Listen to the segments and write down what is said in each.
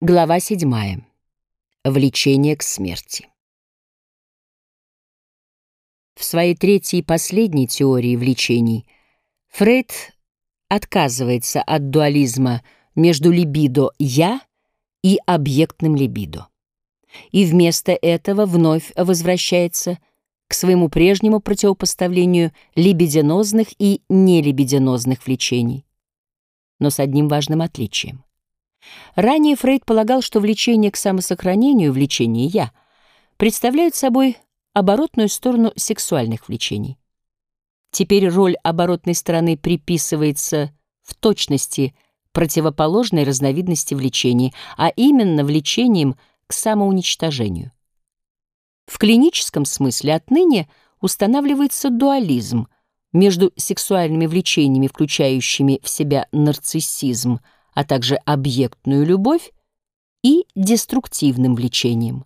Глава 7. Влечение к смерти. В своей третьей и последней теории влечений Фрейд отказывается от дуализма между либидо «я» и объектным либидо. И вместо этого вновь возвращается к своему прежнему противопоставлению либидинозных и нелибидинозных влечений, но с одним важным отличием. Ранее Фрейд полагал, что влечение к самосохранению, влечение «я» представляют собой оборотную сторону сексуальных влечений. Теперь роль оборотной стороны приписывается в точности противоположной разновидности влечений, а именно влечением к самоуничтожению. В клиническом смысле отныне устанавливается дуализм между сексуальными влечениями, включающими в себя нарциссизм – а также объектную любовь и деструктивным влечением.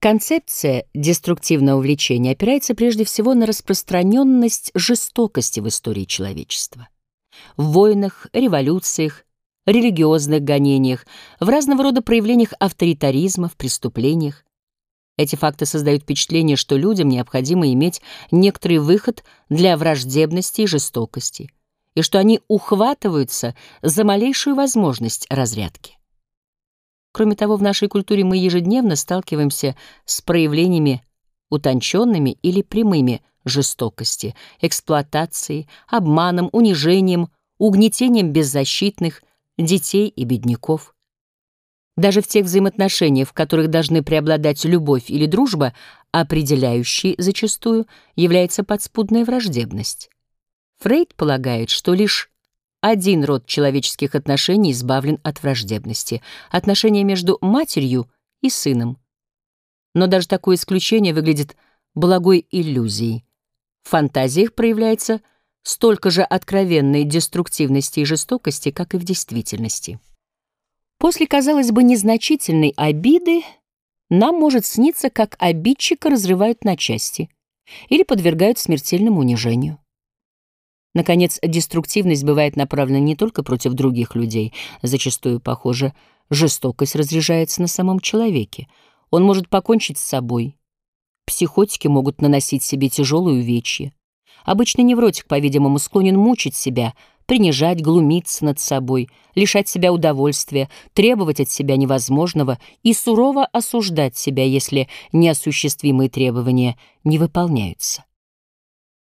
Концепция деструктивного влечения опирается прежде всего на распространенность жестокости в истории человечества. В войнах, революциях, религиозных гонениях, в разного рода проявлениях авторитаризма, в преступлениях. Эти факты создают впечатление, что людям необходимо иметь некоторый выход для враждебности и жестокости — и что они ухватываются за малейшую возможность разрядки. Кроме того, в нашей культуре мы ежедневно сталкиваемся с проявлениями утонченными или прямыми жестокости, эксплуатацией, обманом, унижением, угнетением беззащитных, детей и бедняков. Даже в тех взаимоотношениях, в которых должны преобладать любовь или дружба, определяющей зачастую является подспудная враждебность. Фрейд полагает, что лишь один род человеческих отношений избавлен от враждебности — отношения между матерью и сыном. Но даже такое исключение выглядит благой иллюзией. В фантазиях проявляется столько же откровенной деструктивности и жестокости, как и в действительности. После, казалось бы, незначительной обиды нам может сниться, как обидчика разрывают на части или подвергают смертельному унижению. Наконец, деструктивность бывает направлена не только против других людей. Зачастую, похоже, жестокость разряжается на самом человеке. Он может покончить с собой. Психотики могут наносить себе тяжелые увечья. Обычный невротик, по-видимому, склонен мучить себя, принижать, глумиться над собой, лишать себя удовольствия, требовать от себя невозможного и сурово осуждать себя, если неосуществимые требования не выполняются.